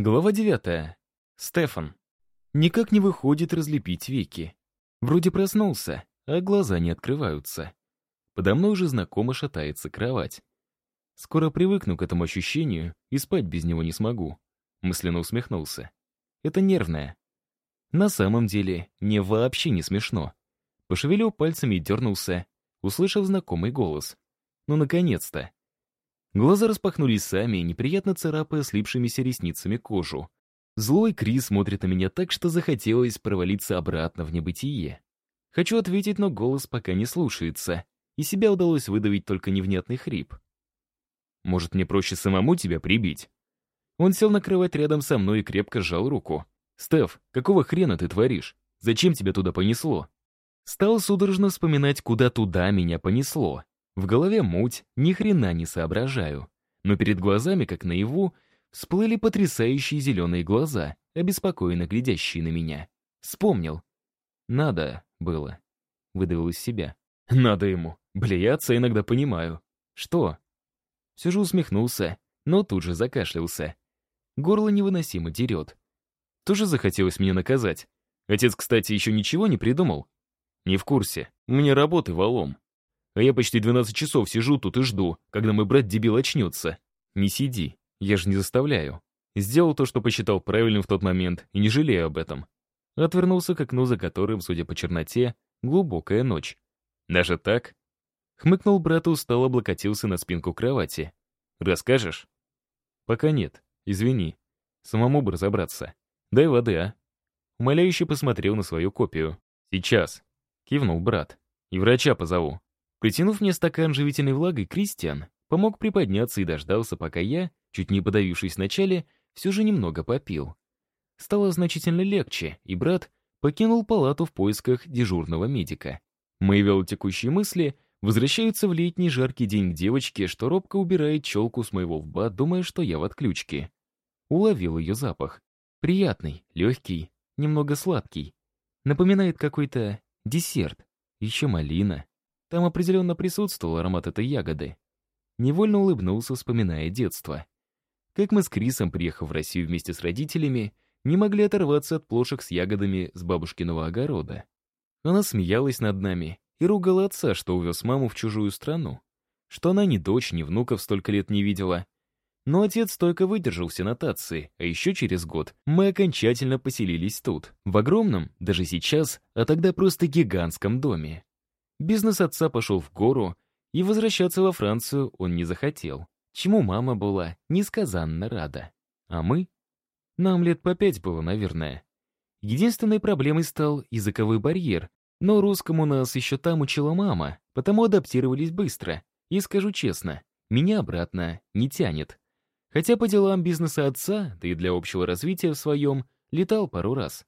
Глава девятая. Стефан. Никак не выходит разлепить веки. Вроде проснулся, а глаза не открываются. Подо мной уже знакомо шатается кровать. Скоро привыкну к этому ощущению и спать без него не смогу. Мысленно усмехнулся. Это нервное. На самом деле, мне вообще не смешно. Пошевелил пальцами и дернулся, услышав знакомый голос. Ну, наконец-то. Глаза распахнулись сами, неприятно царапая слипшимися ресницами кожу. Злой Крис смотрит на меня так, что захотелось провалиться обратно в небытие. Хочу ответить, но голос пока не слушается, и себя удалось выдавить только невнятный хрип. «Может, мне проще самому тебя прибить?» Он сел на кровать рядом со мной и крепко сжал руку. «Стеф, какого хрена ты творишь? Зачем тебя туда понесло?» Стал судорожно вспоминать, куда туда меня понесло. В голове муть, ни хрена не соображаю. Но перед глазами, как наяву, всплыли потрясающие зеленые глаза, обеспокоенно глядящие на меня. Вспомнил. Надо было. Выдавил из себя. Надо ему. Бля, я отца иногда понимаю. Что? Все же усмехнулся, но тут же закашлялся. Горло невыносимо дерет. Тоже захотелось меня наказать. Отец, кстати, еще ничего не придумал. Не в курсе. Меня работы валом. А я почти 12 часов сижу тут и жду, когда мой брат-дебил очнется. Не сиди, я же не заставляю. Сделал то, что посчитал правильным в тот момент, и не жалею об этом. Отвернулся к окну, за которым, судя по черноте, глубокая ночь. Даже так? Хмыкнул брат и устало облокотился на спинку кровати. «Расскажешь?» «Пока нет. Извини. Самому бы разобраться. Дай воды, а?» Умоляюще посмотрел на свою копию. «Сейчас», — кивнул брат. «И врача позову». Притянув мне стакан живительной влагой, Кристиан помог приподняться и дождался, пока я, чуть не подавившись вначале, все же немного попил. Стало значительно легче, и брат покинул палату в поисках дежурного медика. Мои велотекущие мысли возвращаются в летний жаркий день к девочке, что робко убирает челку с моего лба, думая, что я в отключке. Уловил ее запах. Приятный, легкий, немного сладкий. Напоминает какой-то десерт. Еще малина. Там определенно присутствовал аромат этой ягоды. Невольно улыбнулся, вспоминая детство. Как мы с Крисом, приехав в Россию вместе с родителями, не могли оторваться от плошек с ягодами с бабушкиного огорода. Она смеялась над нами и ругала отца, что увез маму в чужую страну. Что она ни дочь, ни внуков столько лет не видела. Но отец стойко выдержал все нотации, а еще через год мы окончательно поселились тут, в огромном, даже сейчас, а тогда просто гигантском доме. Бизнес отца пошел в гору, и возвращаться во Францию он не захотел, чему мама была несказанно рада. А мы? Нам лет по пять было, наверное. Единственной проблемой стал языковой барьер, но русскому нас еще там учила мама, потому адаптировались быстро. И скажу честно, меня обратно не тянет. Хотя по делам бизнеса отца, да и для общего развития в своем, летал пару раз.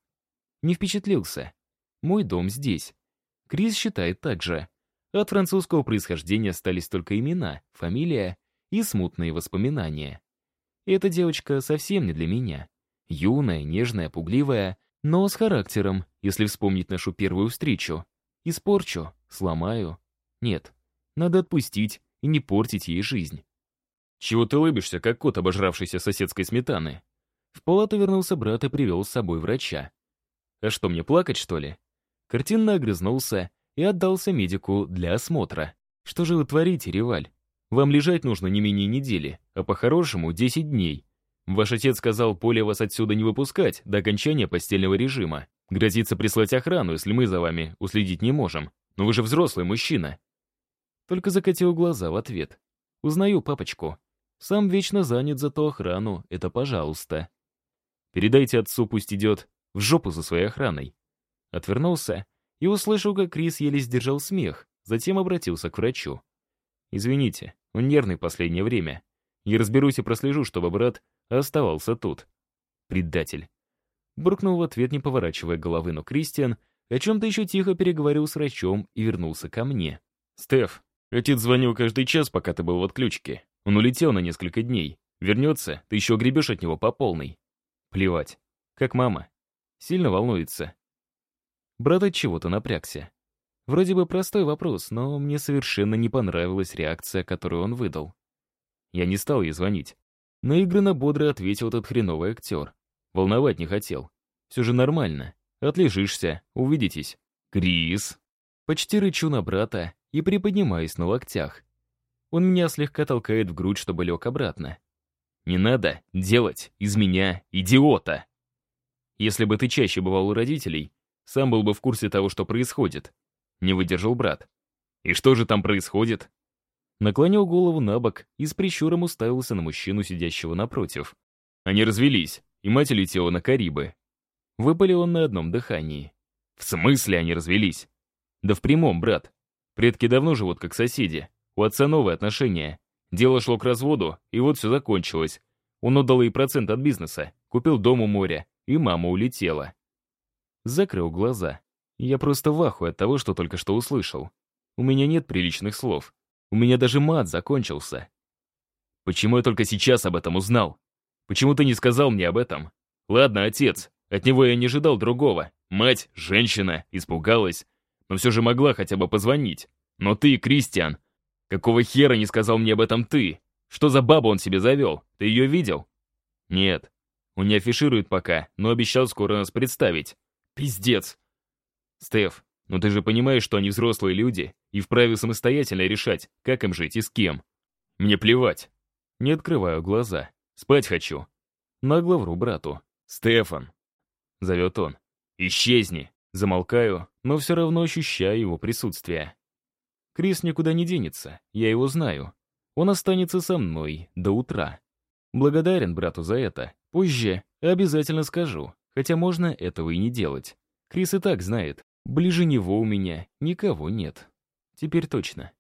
Не впечатлился. Мой дом здесь. Крис считает так же. От французского происхождения остались только имена, фамилия и смутные воспоминания. Эта девочка совсем не для меня. Юная, нежная, пугливая, но с характером, если вспомнить нашу первую встречу. Испорчу, сломаю. Нет, надо отпустить и не портить ей жизнь. «Чего ты улыбишься, как кот, обожравшийся соседской сметаны?» В палату вернулся брат и привел с собой врача. «А что, мне плакать, что ли?» Картинно огрызнулся и отдался медику для осмотра. «Что же вы творите, Реваль? Вам лежать нужно не менее недели, а по-хорошему 10 дней. Ваш отец сказал Поле вас отсюда не выпускать до окончания постельного режима. Грозится прислать охрану, если мы за вами уследить не можем. Но вы же взрослый мужчина». Только закатил глаза в ответ. «Узнаю папочку. Сам вечно занят, зато охрану — это пожалуйста. Передайте отцу, пусть идет в жопу за своей охраной. Отвернулся и услышал, как Крис еле сдержал смех, затем обратился к врачу. «Извините, он нервный последнее время. Я разберусь и прослежу, чтобы брат оставался тут». «Предатель». Буркнул в ответ, не поворачивая головы, но Кристиан о чем-то еще тихо переговорил с врачом и вернулся ко мне. «Стеф, отец звонил каждый час, пока ты был в отключке. Он улетел на несколько дней. Вернется, ты еще гребешь от него по полной». «Плевать. Как мама. Сильно волнуется. Брат от чего-то напрягся. Вроде бы простой вопрос, но мне совершенно не понравилась реакция, которую он выдал. Я не стал ей звонить. Наигранно бодро ответил этот хреновый актер. Волновать не хотел. Все же нормально. Отлежишься, увидитесь. Крис. Почти рычу на брата и приподнимаюсь на локтях. Он меня слегка толкает в грудь, чтобы лег обратно. Не надо делать из меня идиота. Если бы ты чаще бывал у родителей, сам был бы в курсе того, что происходит. Не выдержал брат. И что же там происходит? Наклонил голову на бок и с прищуром уставился на мужчину, сидящего напротив. Они развелись, и мать улетела на Карибы. Выпалил он на одном дыхании. В смысле они развелись? Да в прямом, брат. Предки давно живут как соседи. У отца новые отношения. Дело шло к разводу, и вот все закончилось. Он отдал ей процент от бизнеса, купил дом у моря, и мама улетела. Закрыл глаза. Я просто в ахуе от того, что только что услышал. У меня нет приличных слов. У меня даже мат закончился. Почему я только сейчас об этом узнал? Почему ты не сказал мне об этом? Ладно, отец, от него я не ожидал другого. Мать, женщина, испугалась, но все же могла хотя бы позвонить. Но ты, Кристиан, какого хера не сказал мне об этом ты? Что за бабу он себе завел? Ты ее видел? Нет. Он не афиширует пока, но обещал скоро нас представить. Пиздец. Стеф, но ты же понимаешь, что они взрослые люди и вправе самостоятельно решать, как им жить и с кем. Мне плевать. Не открываю глаза. Спать хочу. Нагло вру брату. «Стефан!» — зовет он. «Исчезни!» Замолкаю, но все равно ощущаю его присутствие. Крис никуда не денется, я его знаю. Он останется со мной до утра. Благодарен брату за это. Позже обязательно скажу, хотя можно этого и не делать. Крис и так знает, Ближе него у меня никого нет. Теперь точно.